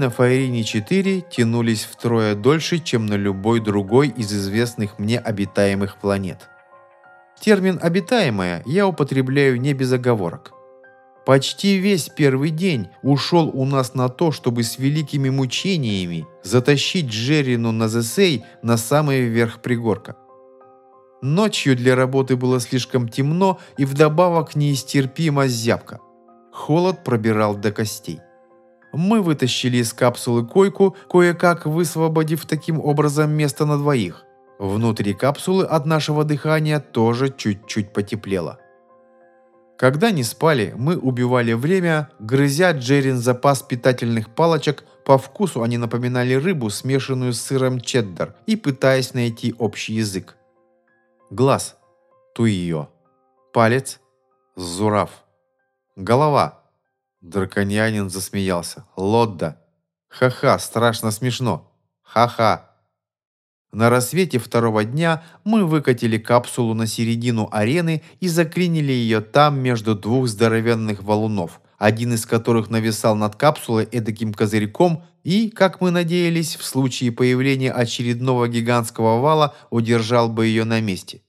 на Фаэрине-4 тянулись втрое дольше, чем на любой другой из известных мне обитаемых планет. Термин «обитаемая» я употребляю не без оговорок. Почти весь первый день ушел у нас на то, чтобы с великими мучениями затащить Джерину на Зесей на самый верх пригорка. Ночью для работы было слишком темно и вдобавок неистерпимо зябко. Холод пробирал до костей. Мы вытащили из капсулы койку, кое-как высвободив таким образом место на двоих. Внутри капсулы от нашего дыхания тоже чуть-чуть потеплело. Когда не спали, мы убивали время, грызя Джерин запас питательных палочек, по вкусу они напоминали рыбу, смешанную с сыром чеддер, и пытаясь найти общий язык. Глаз. Туио. Палец. Зурав. Голова. Драконьянин засмеялся. Лодда. Ха-ха, страшно смешно. Ха-ха. На рассвете второго дня мы выкатили капсулу на середину арены и заклинили ее там между двух здоровенных валунов, один из которых нависал над капсулой эдаким козырьком и, как мы надеялись, в случае появления очередного гигантского вала удержал бы ее на месте.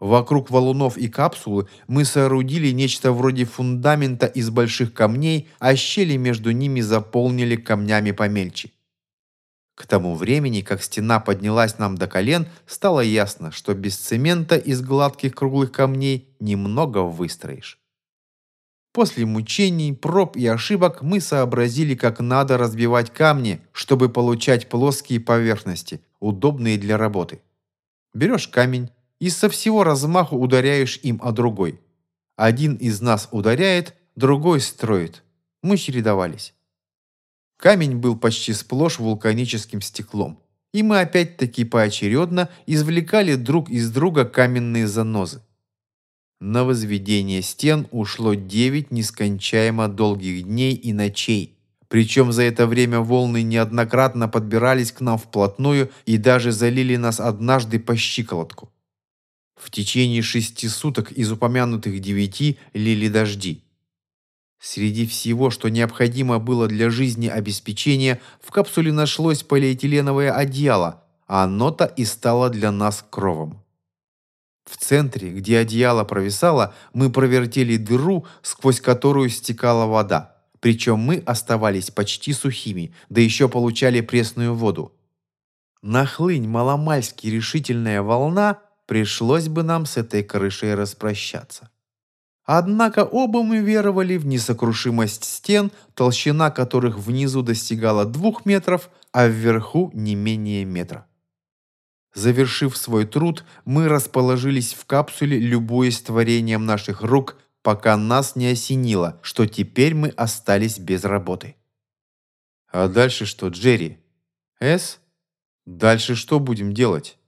Вокруг валунов и капсулы мы соорудили нечто вроде фундамента из больших камней, а щели между ними заполнили камнями помельче. К тому времени, как стена поднялась нам до колен, стало ясно, что без цемента из гладких круглых камней немного выстроишь. После мучений, проб и ошибок мы сообразили, как надо разбивать камни, чтобы получать плоские поверхности, удобные для работы. Берешь камень и со всего размаху ударяешь им о другой. Один из нас ударяет, другой строит. Мы чередовались. Камень был почти сплошь вулканическим стеклом. И мы опять-таки поочередно извлекали друг из друга каменные занозы. На возведение стен ушло 9 нескончаемо долгих дней и ночей. Причем за это время волны неоднократно подбирались к нам вплотную и даже залили нас однажды по щиколотку. В течение шести суток из упомянутых девяти лили дожди. Среди всего, что необходимо было для жизни обеспечения, в капсуле нашлось полиэтиленовое одеяло, а оно-то и стало для нас кровом. В центре, где одеяло провисало, мы провертели дыру, сквозь которую стекала вода. Причем мы оставались почти сухими, да еще получали пресную воду. Нахлынь маломальски решительная волна, пришлось бы нам с этой крышей распрощаться. Однако оба мы веровали в несокрушимость стен, толщина которых внизу достигала двух метров, а вверху не менее метра. Завершив свой труд, мы расположились в капсуле, любуясь творением наших рук, пока нас не осенило, что теперь мы остались без работы. А дальше что, Джерри? С? Дальше что будем делать?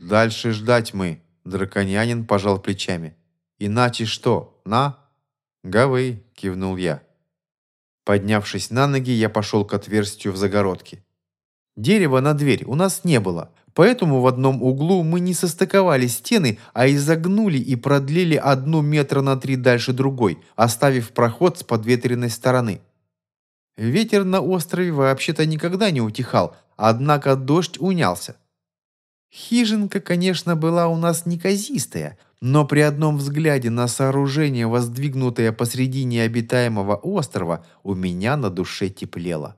Дальше ждать мы, драконянин пожал плечами. Иначе что, на? Гавы, кивнул я. Поднявшись на ноги, я пошел к отверстию в загородке. Дерева на дверь у нас не было, Поэтому в одном углу мы не состыковали стены, а изогнули и продлили одну метра на три дальше другой, оставив проход с подветренной стороны. Ветер на острове вообще-то никогда не утихал, однако дождь унялся. Хижинка, конечно, была у нас неказистая, но при одном взгляде на сооружение, воздвигнутое посреди необитаемого острова, у меня на душе теплело.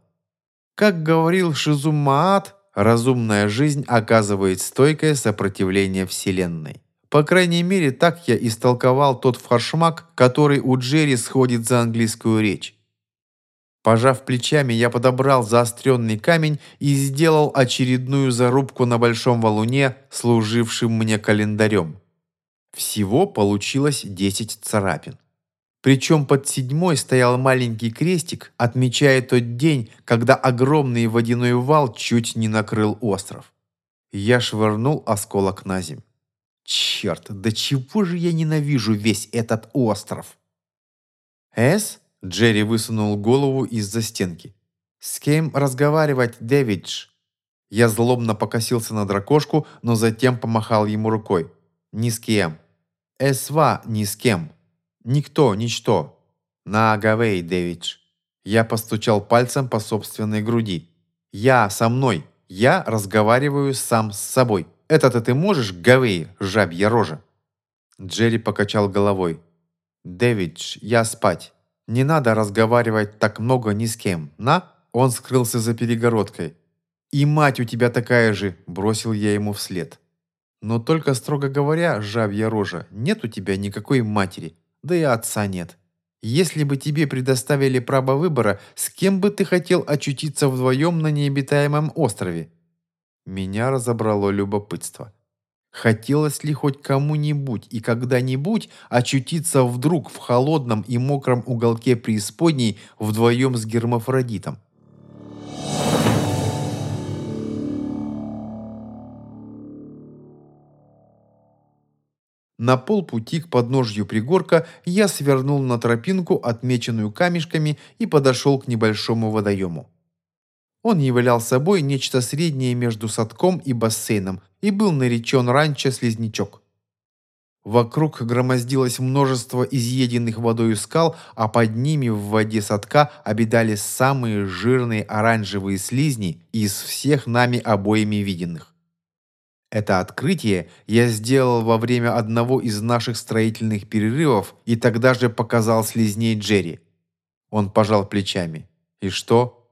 Как говорил Шизумаат, разумная жизнь оказывает стойкое сопротивление Вселенной. По крайней мере, так я истолковал тот фаршмак, который у Джерри сходит за английскую речь. Пожав плечами, я подобрал заостренный камень и сделал очередную зарубку на большом валуне, служившем мне календарем. Всего получилось 10 царапин. Причем под седьмой стоял маленький крестик, отмечая тот день, когда огромный водяной вал чуть не накрыл остров. Я швырнул осколок на земь. Черт, да чего же я ненавижу весь этот остров? «Эс?» – Джерри высунул голову из-за стенки. «С кем разговаривать, Дэвидж?» Я злобно покосился на дракошку, но затем помахал ему рукой. «Ни с кем». «Эсва ни с кем». Никто, ничто. На Агавей, Дэвидж. Я постучал пальцем по собственной груди. «Я со мной. Я разговариваю сам с собой. Это-то ты можешь, Гавей, жабья рожа?» Джерри покачал головой. «Дэвидж, я спать. Не надо разговаривать так много ни с кем. На?» Он скрылся за перегородкой. «И мать у тебя такая же!» – бросил я ему вслед. «Но только, строго говоря, жабья рожа, нет у тебя никакой матери, да и отца нет. Если бы тебе предоставили право выбора, с кем бы ты хотел очутиться вдвоем на необитаемом острове?» Меня разобрало любопытство. Хотелось ли хоть кому-нибудь и когда-нибудь очутиться вдруг в холодном и мокром уголке преисподней вдвоем с гермафродитом? На полпути к подножью пригорка я свернул на тропинку, отмеченную камешками, и подошел к небольшому водоему. Он являл собой нечто среднее между садком и бассейном и был наречен раньше «Слизнячок». Вокруг громоздилось множество изъеденных водой скал, а под ними в воде садка обитали самые жирные оранжевые слизни из всех нами обоими виденных. Это открытие я сделал во время одного из наших строительных перерывов и тогда же показал слезней Джерри. Он пожал плечами. «И что?»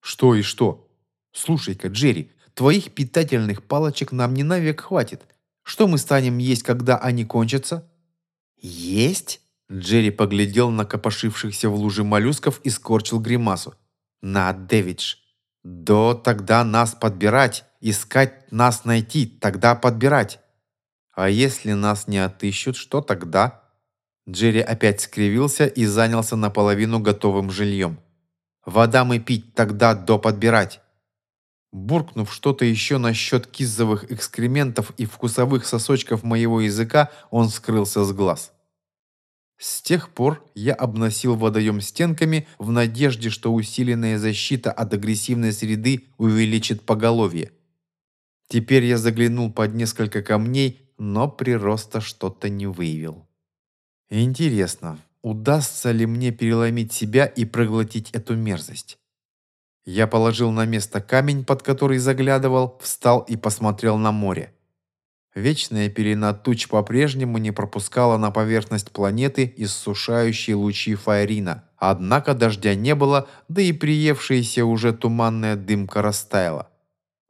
«Что и что?» «Слушай-ка, Джерри, твоих питательных палочек нам не навек хватит. Что мы станем есть, когда они кончатся?» «Есть?» Джерри поглядел на копошившихся в луже моллюсков и скорчил гримасу. «На, Дэвидж, до тогда нас подбирать, искать нас найти, тогда подбирать. А если нас не отыщут, что тогда? Джерри опять скривился и занялся наполовину готовым жильем. Вода мы пить, тогда до подбирать. Буркнув что-то еще насчет кизовых экскрементов и вкусовых сосочков моего языка, он скрылся с глаз. С тех пор я обносил водоем стенками в надежде, что усиленная защита от агрессивной среды увеличит поголовье. Теперь я заглянул под несколько камней, но прироста что-то не выявил. Интересно, удастся ли мне переломить себя и проглотить эту мерзость? Я положил на место камень, под который заглядывал, встал и посмотрел на море. Вечная пелена туч по-прежнему не пропускала на поверхность планеты иссушающие лучи фаерина. Однако дождя не было, да и приевшаяся уже туманная дымка растаяла.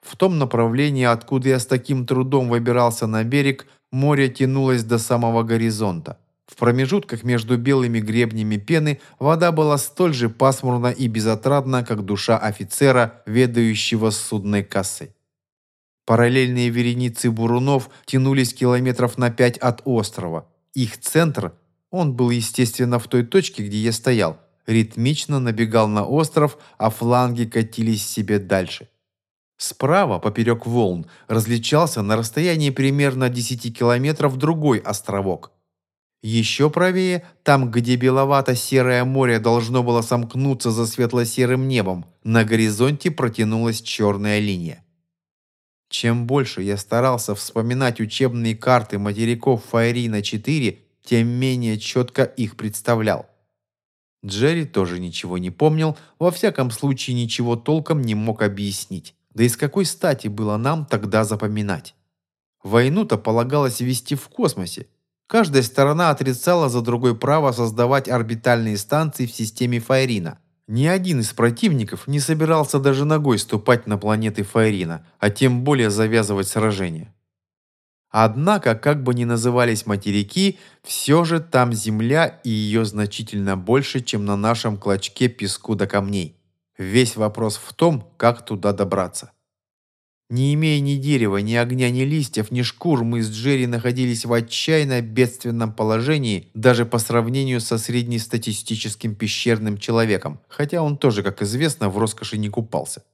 В том направлении, откуда я с таким трудом выбирался на берег, море тянулось до самого горизонта. В промежутках между белыми гребнями пены вода была столь же пасмурна и безотрадна, как душа офицера, ведающего судной кассой. Параллельные вереницы бурунов тянулись километров на пять от острова. Их центр, он был, естественно, в той точке, где я стоял, ритмично набегал на остров, а фланги катились себе дальше. Справа, поперек волн, различался на расстоянии примерно 10 километров другой островок. Еще правее, там, где беловато-серое море должно было сомкнуться за светло-серым небом, на горизонте протянулась черная линия. Чем больше я старался вспоминать учебные карты материков Фаерина-4, тем менее четко их представлял. Джерри тоже ничего не помнил, во всяком случае ничего толком не мог объяснить. Да и с какой стати было нам тогда запоминать? Войну-то полагалось вести в космосе. Каждая сторона отрицала за другой право создавать орбитальные станции в системе Фаерина – ни один из противников не собирался даже ногой ступать на планеты Фаерина, а тем более завязывать сражение. Однако, как бы ни назывались материки, все же там земля и ее значительно больше, чем на нашем клочке песку до камней. Весь вопрос в том, как туда добраться. Не имея ни дерева, ни огня, ни листьев, ни шкур, мы с Джерри находились в отчаянно бедственном положении даже по сравнению со среднестатистическим пещерным человеком, хотя он тоже, как известно, в роскоши не купался.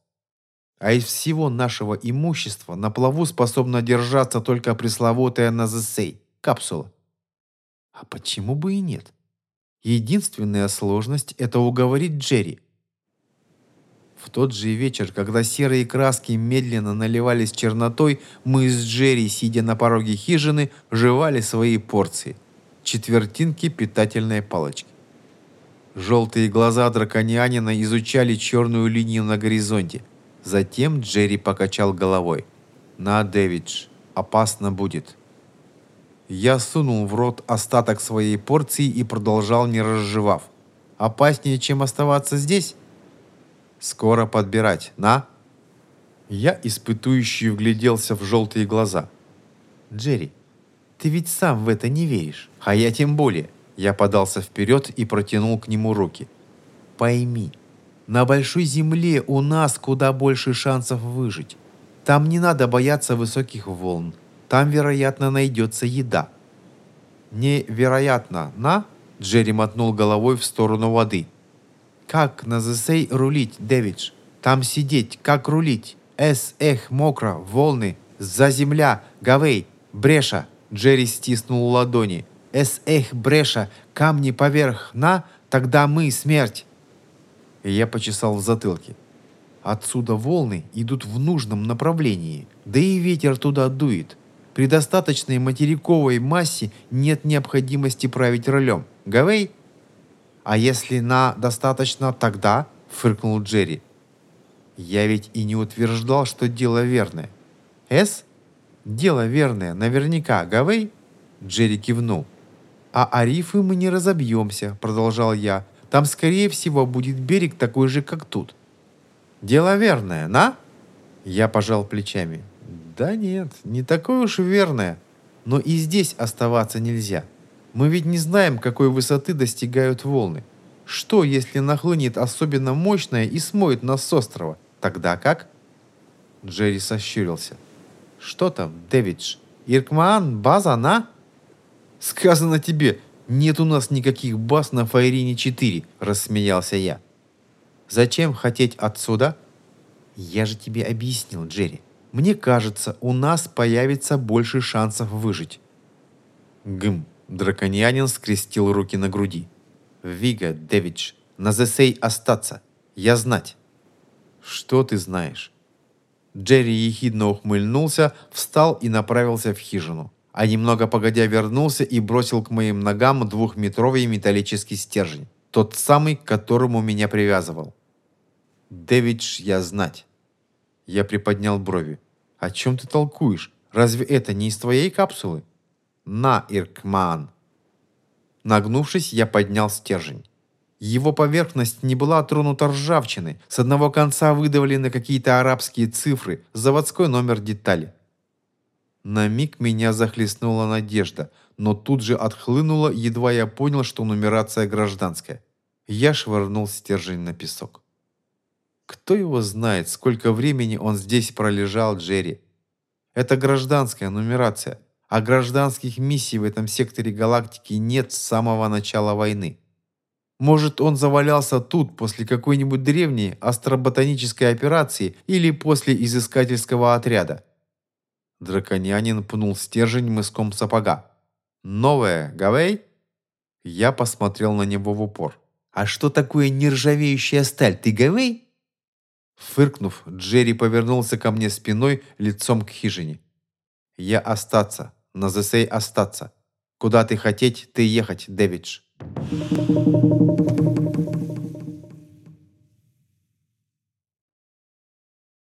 А из всего нашего имущества на плаву способна держаться только пресловутая Назесей – капсула. А почему бы и нет? Единственная сложность – это уговорить Джерри. В тот же вечер, когда серые краски медленно наливались чернотой, мы с Джерри, сидя на пороге хижины, жевали свои порции. Четвертинки питательной палочки. Желтые глаза драконянина изучали черную линию на горизонте. Затем Джерри покачал головой. «На, Дэвидж, опасно будет». Я сунул в рот остаток своей порции и продолжал, не разжевав. «Опаснее, чем оставаться здесь?» «Скоро подбирать. На!» Я испытующий вгляделся в желтые глаза. «Джерри, ты ведь сам в это не веришь, а я тем более». Я подался вперед и протянул к нему руки. «Пойми, на большой земле у нас куда больше шансов выжить. Там не надо бояться высоких волн. Там, вероятно, найдется еда». «Невероятно, на?» Джерри мотнул головой в сторону воды. «Как на Зесей рулить, Дэвидж? Там сидеть, как рулить? Эс, эх, мокро, волны, за земля, гавей, бреша!» Джерри стиснул ладони. «Эс, эх, бреша, камни поверх, на, тогда мы, смерть!» И я почесал в затылке. Отсюда волны идут в нужном направлении, да и ветер туда дует. При достаточной материковой массе нет необходимости править рулем. Гавей? А если на достаточно тогда, фыркнул Джерри. Я ведь и не утверждал, что дело верное. С? Дело верное, наверняка, Гавей? Джерри кивнул. А арифы мы не разобьемся, продолжал я. Там, скорее всего, будет берег такой же, как тут. Дело верное, на? Я пожал плечами. Да нет, не такое уж верное. Но и здесь оставаться нельзя. Мы ведь не знаем, какой высоты достигают волны. Что, если нахлынет особенно мощная и смоет нас с острова? Тогда как? Джерри сощурился. Что там, Дэвидж? Иркман, база на? Сказано тебе, нет у нас никаких баз на Фаерине 4, рассмеялся я. Зачем хотеть отсюда? Я же тебе объяснил, Джерри. Мне кажется, у нас появится больше шансов выжить. Гм. Драконьянин скрестил руки на груди. Вига, Дэвидж, на Зесей остаться. Я знать. Что ты знаешь? Джерри ехидно ухмыльнулся, встал и направился в хижину. А немного погодя вернулся и бросил к моим ногам двухметровый металлический стержень. Тот самый, к которому меня привязывал. Дэвидж, я знать. Я приподнял брови. «О чем ты толкуешь? Разве это не из твоей капсулы?» «На, Иркман!» Нагнувшись, я поднял стержень. Его поверхность не была тронута ржавчиной, с одного конца выдавлены какие-то арабские цифры, заводской номер детали. На миг меня захлестнула надежда, но тут же отхлынула, едва я понял, что нумерация гражданская. Я швырнул стержень на песок. Кто его знает, сколько времени он здесь пролежал, Джерри. Это гражданская нумерация, а гражданских миссий в этом секторе галактики нет с самого начала войны. Может, он завалялся тут после какой-нибудь древней астроботанической операции или после изыскательского отряда. Драконянин пнул стержень мыском сапога. «Новое, Гавей?» Я посмотрел на него в упор. «А что такое нержавеющая сталь? Ты Гавей?» Фыркнув, Джерри повернулся ко мне спиной, лицом к хижине. «Я остаться. На Зесей остаться. Куда ты хотеть, ты ехать, Дэвидж».